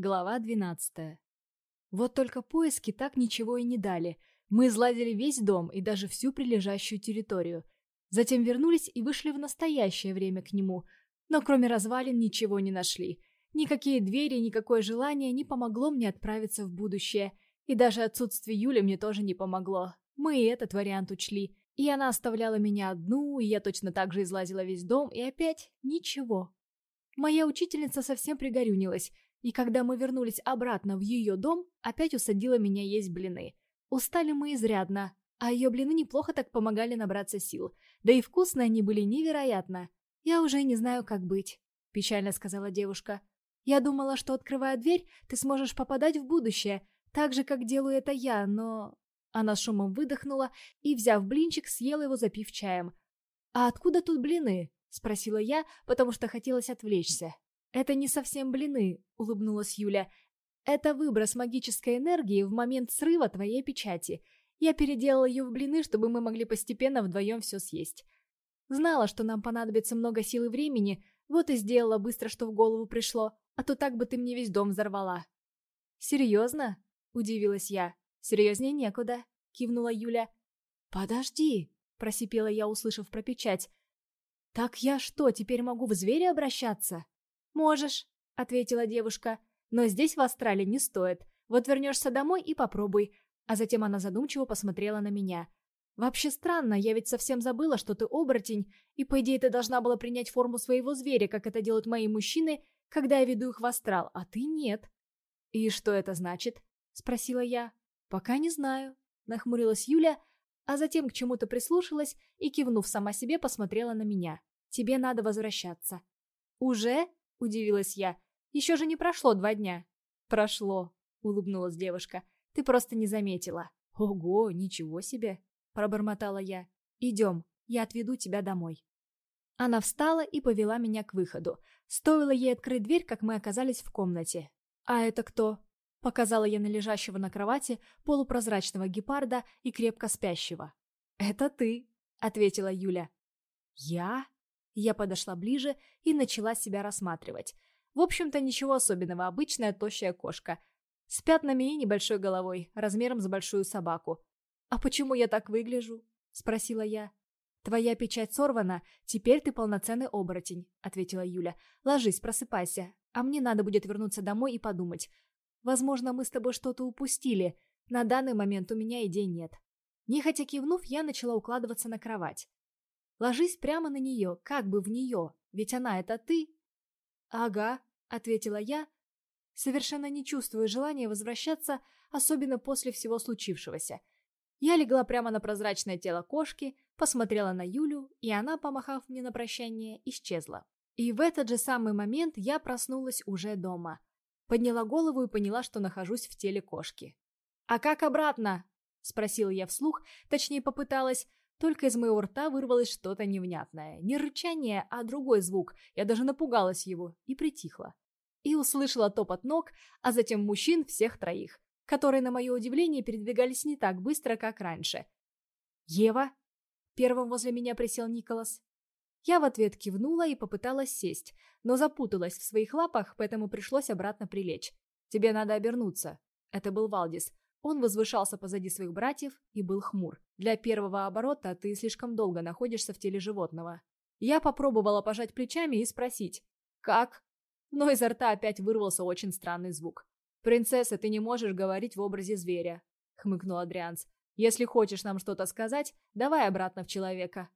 Глава 12. Вот только поиски так ничего и не дали. Мы изладили весь дом и даже всю прилежащую территорию. Затем вернулись и вышли в настоящее время к нему, но кроме развалин ничего не нашли. Никакие двери, никакое желание не помогло мне отправиться в будущее, и даже отсутствие Юли мне тоже не помогло. Мы и этот вариант учли, и она оставляла меня одну, и я точно так же излазила весь дом, и опять ничего. Моя учительница совсем пригорюнилась, и когда мы вернулись обратно в ее дом, опять усадила меня есть блины. Устали мы изрядно, а ее блины неплохо так помогали набраться сил. Да и вкусные они были невероятно. «Я уже не знаю, как быть», — печально сказала девушка. «Я думала, что, открывая дверь, ты сможешь попадать в будущее, так же, как делаю это я, но...» Она шумом выдохнула и, взяв блинчик, съела его, запив чаем. «А откуда тут блины?» — спросила я, потому что хотелось отвлечься. «Это не совсем блины», — улыбнулась Юля. «Это выброс магической энергии в момент срыва твоей печати. Я переделала ее в блины, чтобы мы могли постепенно вдвоем все съесть. Знала, что нам понадобится много сил и времени, вот и сделала быстро, что в голову пришло, а то так бы ты мне весь дом взорвала». «Серьезно?» — удивилась я. «Серьезнее некуда», — кивнула Юля. «Подожди», — просипела я, услышав про печать. «Так я что, теперь могу в зверя обращаться?» «Можешь», — ответила девушка. «Но здесь, в Астрале, не стоит. Вот вернешься домой и попробуй». А затем она задумчиво посмотрела на меня. «Вообще странно, я ведь совсем забыла, что ты оборотень, и, по идее, ты должна была принять форму своего зверя, как это делают мои мужчины, когда я веду их в Астрал, а ты нет». «И что это значит?» — спросила я. «Пока не знаю», — нахмурилась Юля, а затем к чему-то прислушалась и, кивнув сама себе, посмотрела на меня. «Тебе надо возвращаться». «Уже?» — удивилась я. «Еще же не прошло два дня». «Прошло», — улыбнулась девушка. «Ты просто не заметила». «Ого, ничего себе!» — пробормотала я. «Идем, я отведу тебя домой». Она встала и повела меня к выходу. Стоило ей открыть дверь, как мы оказались в комнате. «А это кто?» — показала я на лежащего на кровати полупрозрачного гепарда и крепко спящего. «Это ты», — ответила Юля. «Я?» Я подошла ближе и начала себя рассматривать. В общем-то, ничего особенного, обычная тощая кошка. С пятнами и небольшой головой, размером с большую собаку. «А почему я так выгляжу?» – спросила я. «Твоя печать сорвана, теперь ты полноценный оборотень», – ответила Юля. «Ложись, просыпайся, а мне надо будет вернуться домой и подумать. Возможно, мы с тобой что-то упустили. На данный момент у меня идей нет». Нехотя кивнув, я начала укладываться на кровать. Ложись прямо на нее, как бы в нее, ведь она это ты. Ага, ответила я, совершенно не чувствуя желания возвращаться, особенно после всего случившегося. Я легла прямо на прозрачное тело кошки, посмотрела на Юлю, и она, помахав мне на прощание, исчезла. И в этот же самый момент я проснулась уже дома. Подняла голову и поняла, что нахожусь в теле кошки. «А как обратно?» — спросила я вслух, точнее попыталась, только из моего рта вырвалось что-то невнятное. Не рычание, а другой звук. Я даже напугалась его и притихла. И услышала топот ног, а затем мужчин всех троих, которые, на мое удивление, передвигались не так быстро, как раньше. «Ева?» Первым возле меня присел Николас. Я в ответ кивнула и попыталась сесть, но запуталась в своих лапах, поэтому пришлось обратно прилечь. «Тебе надо обернуться». Это был Валдис. Он возвышался позади своих братьев и был хмур. Для первого оборота ты слишком долго находишься в теле животного. Я попробовала пожать плечами и спросить «Как?», но изо рта опять вырвался очень странный звук. «Принцесса, ты не можешь говорить в образе зверя», — хмыкнул Адрианс. «Если хочешь нам что-то сказать, давай обратно в человека».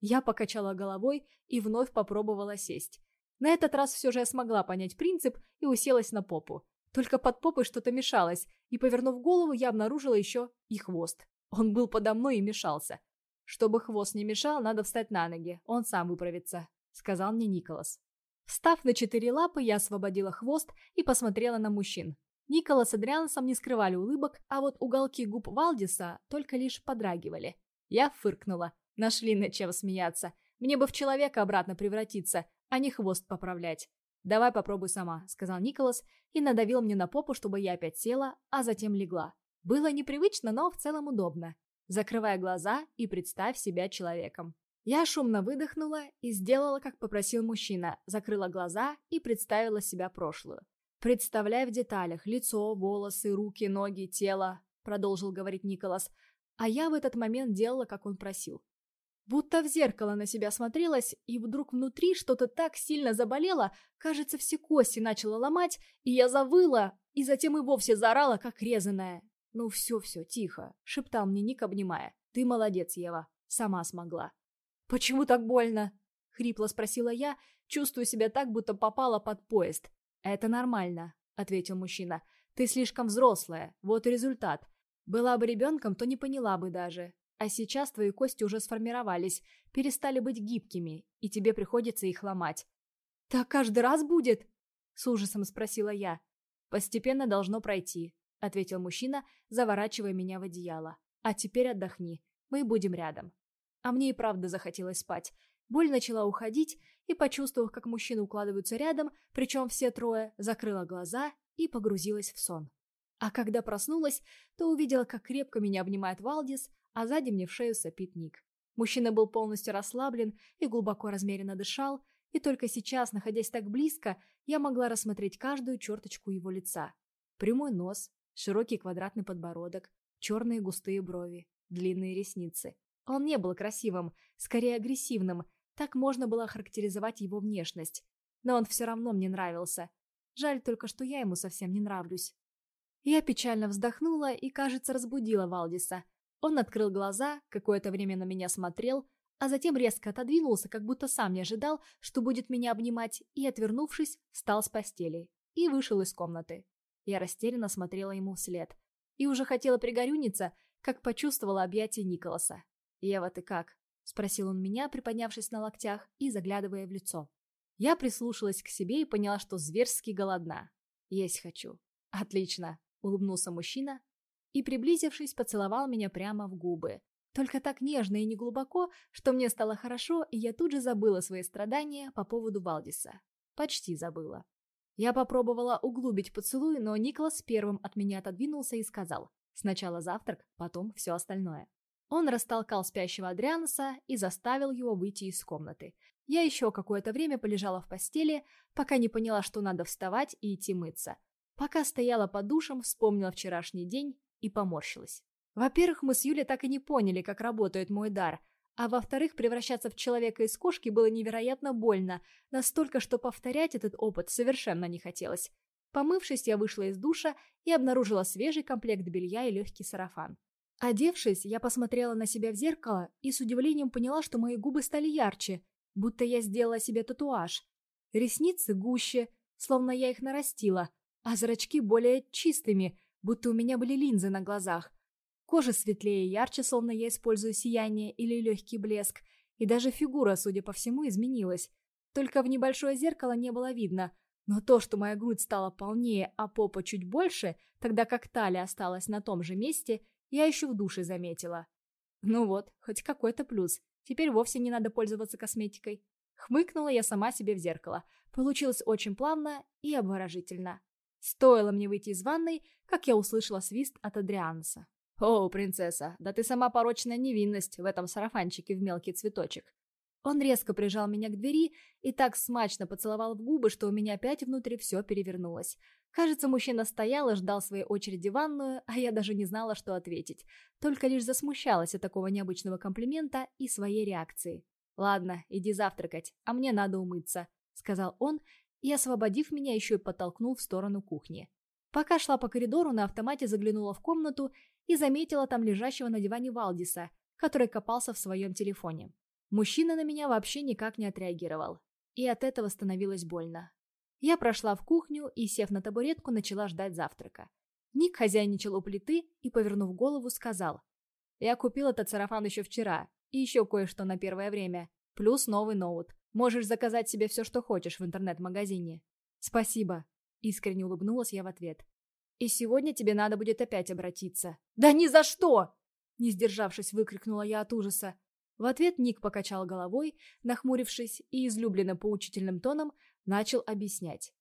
Я покачала головой и вновь попробовала сесть. На этот раз все же я смогла понять принцип и уселась на попу. Только под попой что-то мешалось, и, повернув голову, я обнаружила еще и хвост. Он был подо мной и мешался. Чтобы хвост не мешал, надо встать на ноги, он сам выправится, сказал мне Николас. Встав на четыре лапы, я освободила хвост и посмотрела на мужчин. Николас с Адрианосом не скрывали улыбок, а вот уголки губ Валдиса только лишь подрагивали. Я фыркнула. Нашли над чем смеяться. Мне бы в человека обратно превратиться, а не хвост поправлять. «Давай попробуй сама», — сказал Николас и надавил мне на попу, чтобы я опять села, а затем легла. Было непривычно, но в целом удобно. Закрывая глаза и представь себя человеком. Я шумно выдохнула и сделала, как попросил мужчина, закрыла глаза и представила себя прошлую. «Представляй в деталях лицо, волосы, руки, ноги, тело», — продолжил говорить Николас. А я в этот момент делала, как он просил. Будто в зеркало на себя смотрелась, и вдруг внутри что-то так сильно заболело, кажется, все кости начало ломать, и я завыла, и затем и вовсе заорала, как резаная. «Ну все-все, тихо», — шептал мне Ник, обнимая. «Ты молодец, Ева, сама смогла». «Почему так больно?» — хрипло спросила я, чувствую себя так, будто попала под поезд. «Это нормально», — ответил мужчина. «Ты слишком взрослая, вот результат. Была бы ребенком, то не поняла бы даже. А сейчас твои кости уже сформировались, перестали быть гибкими, и тебе приходится их ломать». «Так каждый раз будет?» — с ужасом спросила я. «Постепенно должно пройти», — ответил мужчина, заворачивая меня в одеяло. «А теперь отдохни, мы будем рядом». А мне и правда захотелось спать. Боль начала уходить, и, почувствовав, как мужчины укладываются рядом, причем все трое, закрыла глаза и погрузилась в сон. А когда проснулась, то увидела, как крепко меня обнимает Валдис, а сзади мне в шею сопит Ник. Мужчина был полностью расслаблен и глубоко размеренно дышал, и только сейчас, находясь так близко, я могла рассмотреть каждую черточку его лица. Прямой нос, широкий квадратный подбородок, черные густые брови, длинные ресницы. Он не был красивым, скорее агрессивным, так можно было охарактеризовать его внешность. Но он все равно мне нравился. Жаль только, что я ему совсем не нравлюсь. Я печально вздохнула и, кажется, разбудила Валдиса. Он открыл глаза, какое-то время на меня смотрел, а затем резко отодвинулся, как будто сам не ожидал, что будет меня обнимать, и, отвернувшись, встал с постели и вышел из комнаты. Я растерянно смотрела ему вслед и уже хотела пригорюниться, как почувствовала объятие Николаса. «Ева, ты как?» — спросил он меня, приподнявшись на локтях и заглядывая в лицо. Я прислушалась к себе и поняла, что зверски голодна. Есть хочу. Отлично, улыбнулся мужчина и, приблизившись, поцеловал меня прямо в губы. Только так нежно и неглубоко, что мне стало хорошо, и я тут же забыла свои страдания по поводу Валдиса. Почти забыла. Я попробовала углубить поцелуй, но Николас первым от меня отодвинулся и сказал «Сначала завтрак, потом все остальное». Он растолкал спящего Адриануса и заставил его выйти из комнаты. Я еще какое-то время полежала в постели, пока не поняла, что надо вставать и идти мыться. Пока стояла под душем, вспомнила вчерашний день и поморщилась. Во-первых, мы с Юлей так и не поняли, как работает мой дар, а во-вторых, превращаться в человека из кошки было невероятно больно, настолько, что повторять этот опыт совершенно не хотелось. Помывшись, я вышла из душа и обнаружила свежий комплект белья и легкий сарафан. Одевшись, я посмотрела на себя в зеркало и с удивлением поняла, что мои губы стали ярче, будто я сделала себе татуаж. Ресницы гуще, словно я их нарастила, а зрачки более чистыми, будто у меня были линзы на глазах. Кожа светлее и ярче, словно я использую сияние или легкий блеск, и даже фигура, судя по всему, изменилась. Только в небольшое зеркало не было видно, но то, что моя грудь стала полнее, а попа чуть больше, тогда как талия осталась на том же месте – я еще в душе заметила. Ну вот, хоть какой-то плюс. Теперь вовсе не надо пользоваться косметикой. Хмыкнула я сама себе в зеркало. Получилось очень плавно и обворожительно. Стоило мне выйти из ванной, как я услышала свист от Адрианса. «О, принцесса, да ты сама порочная невинность в этом сарафанчике в мелкий цветочек. Он резко прижал меня к двери и так смачно поцеловал в губы, что у меня опять внутри все перевернулось. Кажется, мужчина стоял и ждал своей очереди ванную, а я даже не знала, что ответить. Только лишь засмущалась от такого необычного комплимента и своей реакции. «Ладно, иди завтракать, а мне надо умыться», — сказал он, и, освободив меня, еще и подтолкнул в сторону кухни. Пока шла по коридору, на автомате заглянула в комнату и заметила там лежащего на диване Валдиса, который копался в своем телефоне. Мужчина на меня вообще никак не отреагировал. И от этого становилось больно. Я прошла в кухню и, сев на табуретку, начала ждать завтрака. Ник хозяйничал у плиты и, повернув голову, сказал. «Я купил этот сарафан еще вчера. И еще кое-что на первое время. Плюс новый ноут. Можешь заказать себе все, что хочешь в интернет-магазине». «Спасибо», — искренне улыбнулась я в ответ. «И сегодня тебе надо будет опять обратиться». «Да ни за что!» Не сдержавшись, выкрикнула я от ужаса. В ответ Ник покачал головой, нахмурившись, и излюбленно поучительным тоном начал объяснять.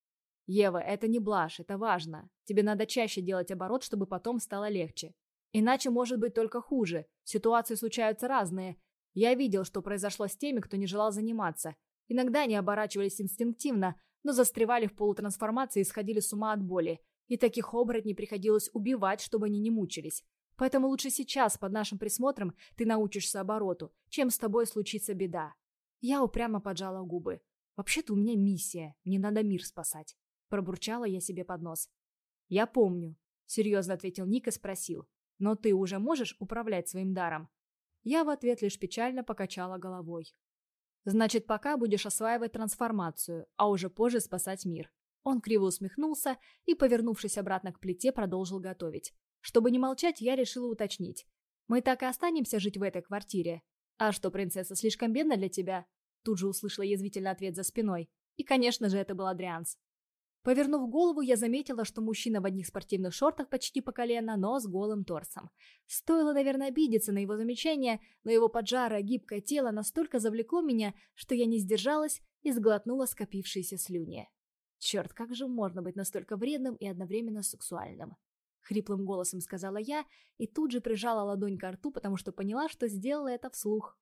«Ева, это не блажь, это важно. Тебе надо чаще делать оборот, чтобы потом стало легче. Иначе может быть только хуже. Ситуации случаются разные. Я видел, что произошло с теми, кто не желал заниматься. Иногда они оборачивались инстинктивно, но застревали в полутрансформации и сходили с ума от боли. И таких оборотней приходилось убивать, чтобы они не мучились. Поэтому лучше сейчас, под нашим присмотром, ты научишься обороту, чем с тобой случится беда. Я упрямо поджала губы. Вообще-то у меня миссия, мне надо мир спасать. Пробурчала я себе под нос. Я помню, серьезно ответил Ник и спросил. Но ты уже можешь управлять своим даром? Я в ответ лишь печально покачала головой. Значит, пока будешь осваивать трансформацию, а уже позже спасать мир. Он криво усмехнулся и, повернувшись обратно к плите, продолжил готовить. Чтобы не молчать, я решила уточнить. «Мы так и останемся жить в этой квартире?» «А что, принцесса, слишком бедна для тебя?» Тут же услышала язвительный ответ за спиной. И, конечно же, это был Адрианс. Повернув голову, я заметила, что мужчина в одних спортивных шортах почти по колено, но с голым торсом. Стоило, наверное, обидеться на его замечание, но его поджарое, гибкое тело настолько завлекло меня, что я не сдержалась и сглотнула скопившиеся слюни. Черт, как же можно быть настолько вредным и одновременно сексуальным? Хриплым голосом сказала я и тут же прижала ладонь к рту, потому что поняла, что сделала это вслух.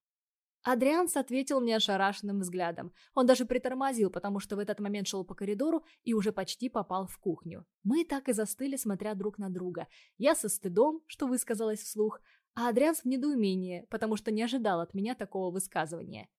Адрианс ответил мне ошарашенным взглядом. Он даже притормозил, потому что в этот момент шел по коридору и уже почти попал в кухню. Мы так и застыли, смотря друг на друга. Я со стыдом, что высказалась вслух, а Адрианс в недоумении, потому что не ожидал от меня такого высказывания.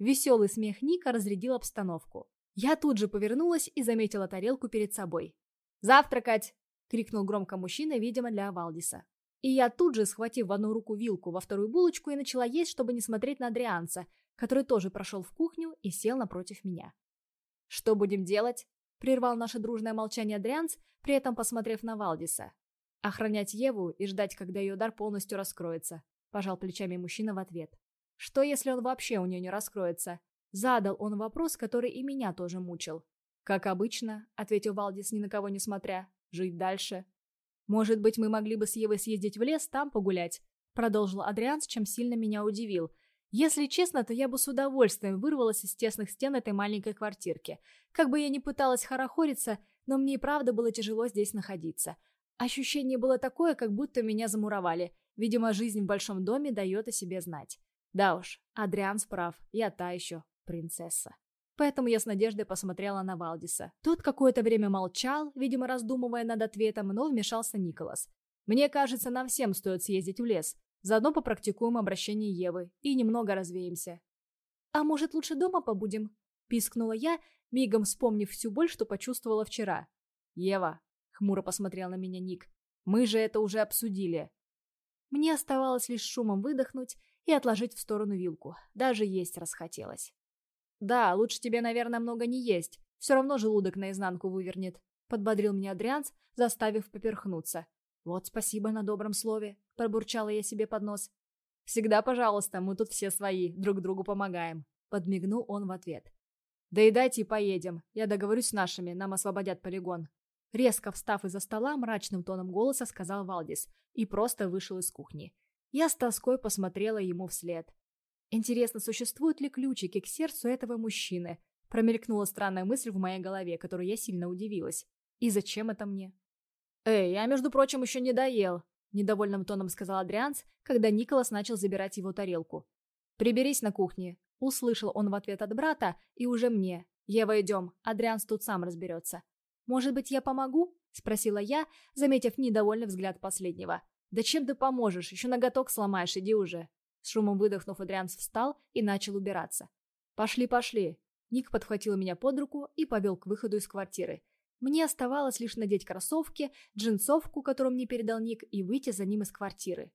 Веселый смех Ника разрядил обстановку. Я тут же повернулась и заметила тарелку перед собой. «Завтракать!» — крикнул громко мужчина, видимо, для Валдиса. И я тут же, схватив в одну руку вилку, во вторую булочку и начала есть, чтобы не смотреть на Адрианца, который тоже прошел в кухню и сел напротив меня. «Что будем делать?» — прервал наше дружное молчание Адрианц, при этом посмотрев на Валдиса. «Охранять Еву и ждать, когда ее удар полностью раскроется», — пожал плечами мужчина в ответ. «Что, если он вообще у нее не раскроется?» Задал он вопрос, который и меня тоже мучил. «Как обычно», — ответил Валдис, ни на кого не смотря, — «жить дальше». «Может быть, мы могли бы с Евой съездить в лес, там погулять?» Продолжил Адриан, с чем сильно меня удивил. Если честно, то я бы с удовольствием вырвалась из тесных стен этой маленькой квартирки. Как бы я ни пыталась хорохориться, но мне и правда было тяжело здесь находиться. Ощущение было такое, как будто меня замуровали. Видимо, жизнь в большом доме дает о себе знать. Да уж, Адриан справ, я та еще принцесса. Поэтому я с надеждой посмотрела на Валдиса. Тот какое-то время молчал, видимо, раздумывая над ответом, но вмешался Николас. «Мне кажется, нам всем стоит съездить в лес. Заодно попрактикуем обращение Евы и немного развеемся». «А может, лучше дома побудем?» – пискнула я, мигом вспомнив всю боль, что почувствовала вчера. «Ева», – хмуро посмотрел на меня Ник, – «мы же это уже обсудили». Мне оставалось лишь шумом выдохнуть и отложить в сторону вилку. Даже есть расхотелось. «Да, лучше тебе, наверное, много не есть. Все равно желудок наизнанку вывернет», — подбодрил меня Адрианс, заставив поперхнуться. «Вот спасибо на добром слове», — пробурчала я себе под нос. «Всегда, пожалуйста, мы тут все свои, друг другу помогаем», — подмигнул он в ответ. «Да и дайте и поедем. Я договорюсь с нашими, нам освободят полигон». Резко встав из-за стола, мрачным тоном голоса сказал Валдис и просто вышел из кухни. Я с тоской посмотрела ему вслед. Интересно, существуют ли ключики к сердцу этого мужчины? Промелькнула странная мысль в моей голове, которой я сильно удивилась. И зачем это мне? «Эй, я, между прочим, еще не доел», — недовольным тоном сказал Адрианс, когда Николас начал забирать его тарелку. «Приберись на кухне», — услышал он в ответ от брата, и уже мне. «Ева, идем, Адрианс тут сам разберется». «Может быть, я помогу?» — спросила я, заметив недовольный взгляд последнего. «Да чем ты поможешь? Еще ноготок сломаешь, иди уже». С шумом выдохнув, Адрианс встал и начал убираться. «Пошли, пошли!» Ник подхватил меня под руку и повел к выходу из квартиры. Мне оставалось лишь надеть кроссовки, джинсовку, которую мне передал Ник, и выйти за ним из квартиры.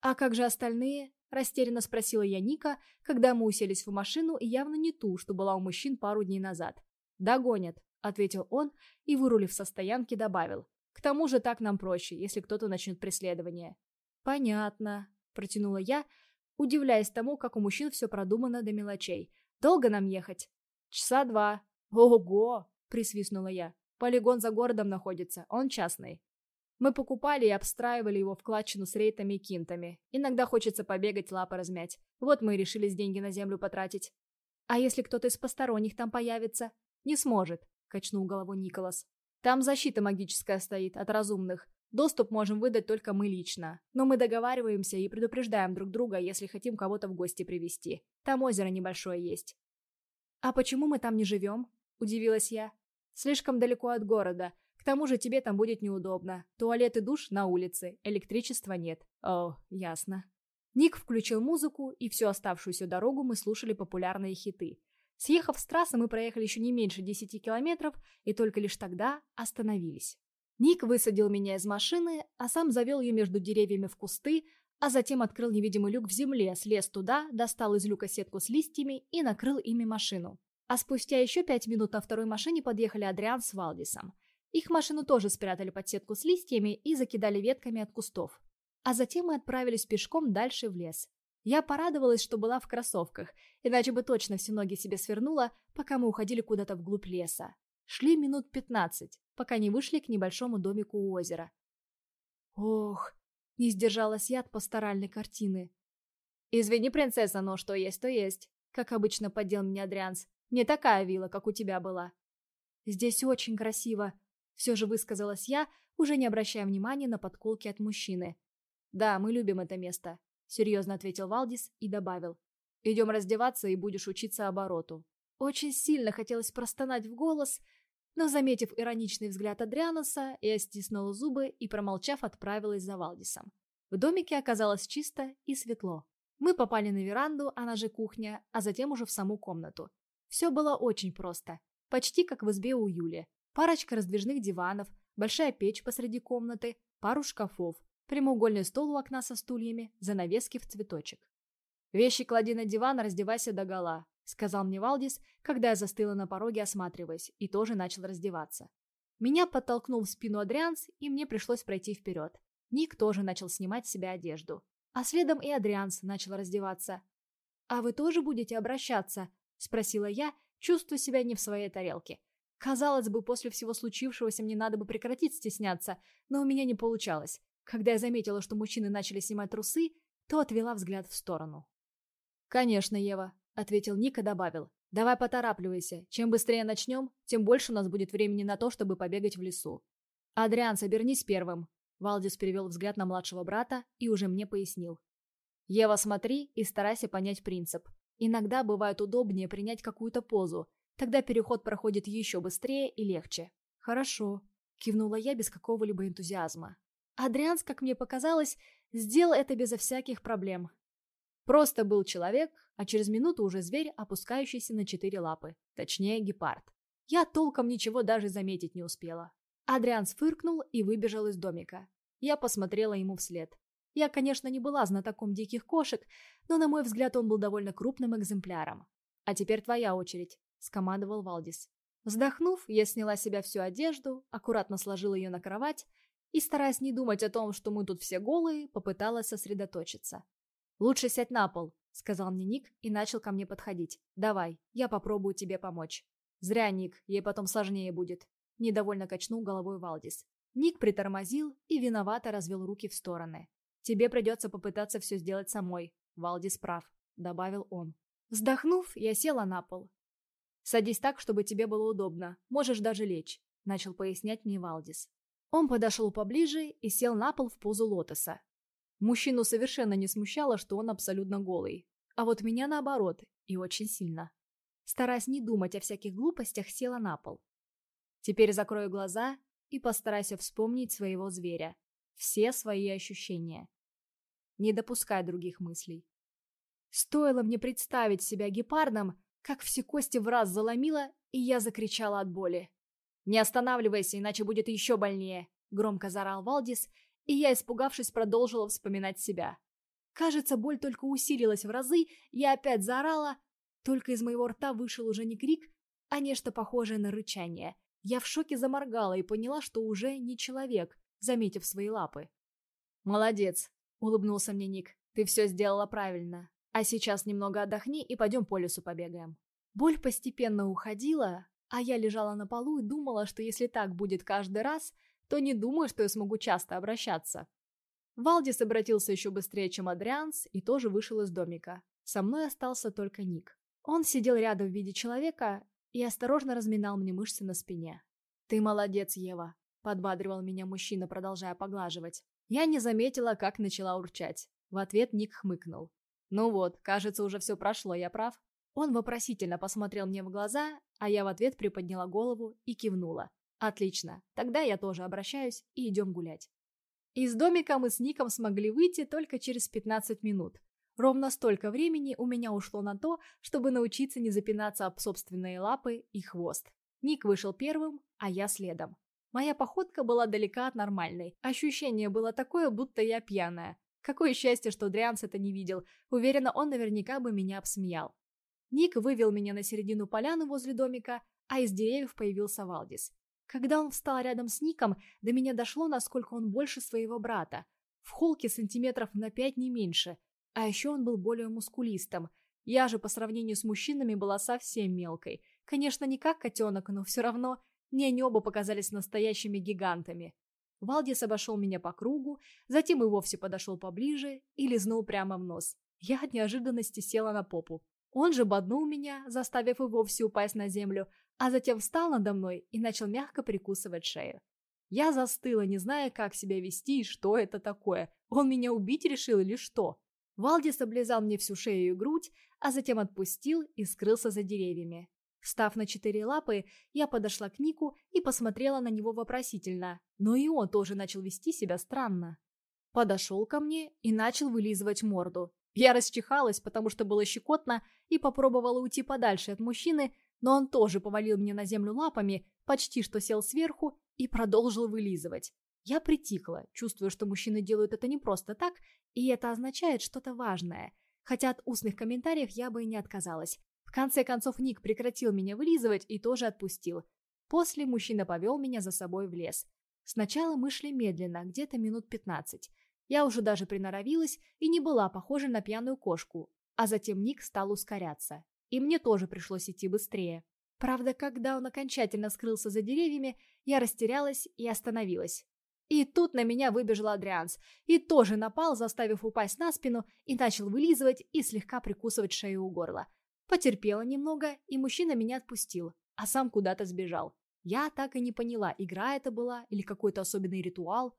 «А как же остальные?» – растерянно спросила я Ника, когда мы уселись в машину, и явно не ту, что была у мужчин пару дней назад. «Догонят», – ответил он и, вырулив со стоянки, добавил. «К тому же так нам проще, если кто-то начнет преследование». «Понятно», Протянула я, удивляясь тому, как у мужчин все продумано до мелочей. «Долго нам ехать?» «Часа два». «Ого!» – присвистнула я. «Полигон за городом находится, он частный». Мы покупали и обстраивали его вкладчину с рейтами и кинтами. Иногда хочется побегать, лапы размять. Вот мы и решились деньги на землю потратить. «А если кто-то из посторонних там появится?» «Не сможет», – качнул головой Николас. «Там защита магическая стоит от разумных. Доступ можем выдать только мы лично. Но мы договариваемся и предупреждаем друг друга, если хотим кого-то в гости привести. Там озеро небольшое есть. «А почему мы там не живем?» – удивилась я. «Слишком далеко от города. К тому же тебе там будет неудобно. Туалет и душ на улице, электричества нет». «О, ясно». Ник включил музыку, и всю оставшуюся дорогу мы слушали популярные хиты. Съехав с трассы, мы проехали еще не меньше десяти километров, и только лишь тогда остановились. Ник высадил меня из машины, а сам завел ее между деревьями в кусты, а затем открыл невидимый люк в земле, слез туда, достал из люка сетку с листьями и накрыл ими машину. А спустя еще пять минут на второй машине подъехали Адриан с Валдисом. Их машину тоже спрятали под сетку с листьями и закидали ветками от кустов. А затем мы отправились пешком дальше в лес. Я порадовалась, что была в кроссовках, иначе бы точно все ноги себе свернула, пока мы уходили куда-то вглубь леса. Шли минут пятнадцать, пока не вышли к небольшому домику у озера. Ох, не сдержалась я от пасторальной картины. «Извини, принцесса, но что есть, то есть», как обычно поддел меня Адрианс. «Не такая вилла, как у тебя была». «Здесь очень красиво», все же высказалась я, уже не обращая внимания на подколки от мужчины. «Да, мы любим это место», — серьезно ответил Валдис и добавил. «Идем раздеваться и будешь учиться обороту». Очень сильно хотелось простонать в голос, но, заметив ироничный взгляд Адрианоса, я стиснула зубы и, промолчав, отправилась за Валдисом. В домике оказалось чисто и светло. Мы попали на веранду, она же кухня, а затем уже в саму комнату. Все было очень просто, почти как в избе у Юли. Парочка раздвижных диванов, большая печь посреди комнаты, пару шкафов, прямоугольный стол у окна со стульями, занавески в цветочек. «Вещи клади на диван, раздевайся догола», — сказал мне Валдис, когда я застыла на пороге, осматриваясь, и тоже начал раздеваться. Меня подтолкнул в спину Адрианс, и мне пришлось пройти вперед. Ник тоже начал снимать с себя одежду. А следом и Адрианс начал раздеваться. «А вы тоже будете обращаться?» — спросила я, чувствуя себя не в своей тарелке. Казалось бы, после всего случившегося мне надо бы прекратить стесняться, но у меня не получалось. Когда я заметила, что мужчины начали снимать трусы, то отвела взгляд в сторону. «Конечно, Ева», — ответил Ник и добавил. «Давай поторапливайся. Чем быстрее начнем, тем больше у нас будет времени на то, чтобы побегать в лесу». «Адриан, собернись первым». Валдис перевел взгляд на младшего брата и уже мне пояснил. «Ева, смотри и старайся понять принцип. Иногда бывает удобнее принять какую-то позу, тогда переход проходит еще быстрее и легче». «Хорошо», — кивнула я без какого-либо энтузиазма. Адрианс, как мне показалось, сделал это безо всяких проблем. Просто был человек, а через минуту уже зверь, опускающийся на четыре лапы, точнее гепард. Я толком ничего даже заметить не успела. Адриан фыркнул и выбежал из домика. Я посмотрела ему вслед. Я, конечно, не была знатоком диких кошек, но, на мой взгляд, он был довольно крупным экземпляром. «А теперь твоя очередь», — скомандовал Валдис. Вздохнув, я сняла с себя всю одежду, аккуратно сложила ее на кровать и, стараясь не думать о том, что мы тут все голые, попыталась сосредоточиться. «Лучше сядь на пол», — сказал мне Ник и начал ко мне подходить. «Давай, я попробую тебе помочь». «Зря, Ник, ей потом сложнее будет», — недовольно качнул головой Валдис. Ник притормозил и виновато развел руки в стороны. «Тебе придется попытаться все сделать самой», — Валдис прав, — добавил он. Вздохнув, я села на пол. «Садись так, чтобы тебе было удобно. Можешь даже лечь», — начал пояснять мне Валдис. Он подошел поближе и сел на пол в позу лотоса. Мужчину совершенно не смущало, что он абсолютно голый. А вот меня наоборот, и очень сильно. Стараясь не думать о всяких глупостях, села на пол. Теперь закрою глаза и постарайся вспомнить своего зверя. Все свои ощущения. Не допускай других мыслей. Стоило мне представить себя гепардом, как все кости в раз заломило, и я закричала от боли. «Не останавливайся, иначе будет еще больнее!» Громко заорал Валдис, и я, испугавшись, продолжила вспоминать себя. Кажется, боль только усилилась в разы, я опять заорала, только из моего рта вышел уже не крик, а нечто похожее на рычание. Я в шоке заморгала и поняла, что уже не человек, заметив свои лапы. «Молодец», — улыбнулся мне Ник, — «ты все сделала правильно. А сейчас немного отдохни и пойдем по лесу побегаем». Боль постепенно уходила, а я лежала на полу и думала, что если так будет каждый раз, то не думаю, что я смогу часто обращаться. Валдис обратился еще быстрее, чем Адрианс, и тоже вышел из домика. Со мной остался только Ник. Он сидел рядом в виде человека и осторожно разминал мне мышцы на спине. «Ты молодец, Ева», — подбадривал меня мужчина, продолжая поглаживать. Я не заметила, как начала урчать. В ответ Ник хмыкнул. «Ну вот, кажется, уже все прошло, я прав?» Он вопросительно посмотрел мне в глаза, а я в ответ приподняла голову и кивнула. Отлично, тогда я тоже обращаюсь и идем гулять. Из домика мы с Ником смогли выйти только через 15 минут. Ровно столько времени у меня ушло на то, чтобы научиться не запинаться об собственные лапы и хвост. Ник вышел первым, а я следом. Моя походка была далека от нормальной. Ощущение было такое, будто я пьяная. Какое счастье, что Дрианс это не видел. Уверена, он наверняка бы меня обсмеял. Ник вывел меня на середину поляны возле домика, а из деревьев появился Валдис. Когда он встал рядом с Ником, до меня дошло, насколько он больше своего брата. В холке сантиметров на пять не меньше. А еще он был более мускулистым. Я же по сравнению с мужчинами была совсем мелкой. Конечно, не как котенок, но все равно мне они оба показались настоящими гигантами. Валдис обошел меня по кругу, затем и вовсе подошел поближе и лизнул прямо в нос. Я от неожиданности села на попу. Он же боднул меня, заставив и вовсе упасть на землю, а затем встал надо мной и начал мягко прикусывать шею. Я застыла, не зная, как себя вести и что это такое. Он меня убить решил или что? Валдис облизал мне всю шею и грудь, а затем отпустил и скрылся за деревьями. Встав на четыре лапы, я подошла к Нику и посмотрела на него вопросительно, но и он тоже начал вести себя странно. Подошел ко мне и начал вылизывать морду. Я расчихалась, потому что было щекотно, и попробовала уйти подальше от мужчины, но он тоже повалил меня на землю лапами, почти что сел сверху и продолжил вылизывать. Я притихла, чувствуя, что мужчины делают это не просто так, и это означает что-то важное. Хотя от устных комментариев я бы и не отказалась. В конце концов Ник прекратил меня вылизывать и тоже отпустил. После мужчина повел меня за собой в лес. Сначала мы шли медленно, где-то минут пятнадцать. Я уже даже приноровилась и не была похожа на пьяную кошку. А затем Ник стал ускоряться. И мне тоже пришлось идти быстрее. Правда, когда он окончательно скрылся за деревьями, я растерялась и остановилась. И тут на меня выбежал Адрианс, и тоже напал, заставив упасть на спину, и начал вылизывать и слегка прикусывать шею у горла. Потерпела немного, и мужчина меня отпустил, а сам куда-то сбежал. Я так и не поняла, игра это была или какой-то особенный ритуал.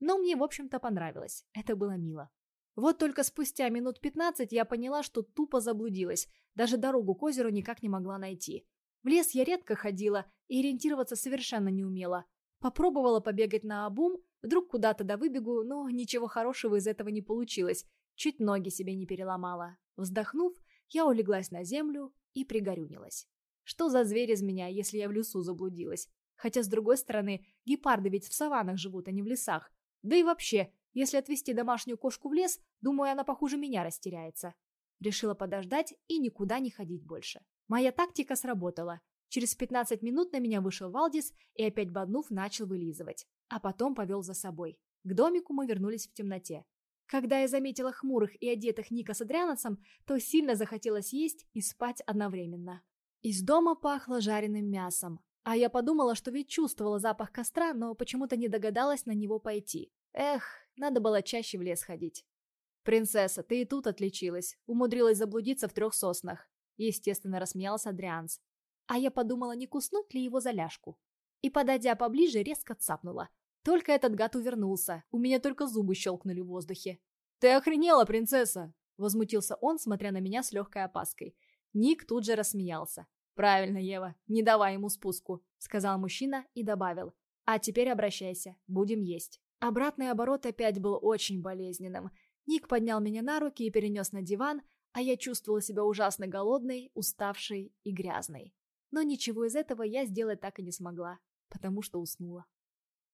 Но мне, в общем-то, понравилось. Это было мило. Вот только спустя минут 15 я поняла, что тупо заблудилась. Даже дорогу к озеру никак не могла найти. В лес я редко ходила и ориентироваться совершенно не умела. Попробовала побегать на обум, вдруг куда-то да выбегу, но ничего хорошего из этого не получилось. Чуть ноги себе не переломала. Вздохнув, я улеглась на землю и пригорюнилась. Что за зверь из меня, если я в лесу заблудилась? Хотя, с другой стороны, гепарды ведь в саваннах живут, а не в лесах. Да и вообще, если отвезти домашнюю кошку в лес, думаю, она похуже меня растеряется. Решила подождать и никуда не ходить больше. Моя тактика сработала. Через 15 минут на меня вышел Валдис и опять боднув начал вылизывать. А потом повел за собой. К домику мы вернулись в темноте. Когда я заметила хмурых и одетых Ника с Адрианосом, то сильно захотелось есть и спать одновременно. Из дома пахло жареным мясом, а я подумала, что ведь чувствовала запах костра, но почему-то не догадалась на него пойти. Эх, надо было чаще в лес ходить. «Принцесса, ты и тут отличилась. Умудрилась заблудиться в трех соснах», — естественно рассмеялся Адрианс. А я подумала, не куснуть ли его за ляжку. И, подойдя поближе, резко цапнула. Только этот гад увернулся. У меня только зубы щелкнули в воздухе. «Ты охренела, принцесса!» Возмутился он, смотря на меня с легкой опаской. Ник тут же рассмеялся. «Правильно, Ева, не давай ему спуску», — сказал мужчина и добавил. «А теперь обращайся, будем есть». Обратный оборот опять был очень болезненным. Ник поднял меня на руки и перенес на диван, а я чувствовала себя ужасно голодной, уставшей и грязной. Но ничего из этого я сделать так и не смогла, потому что уснула.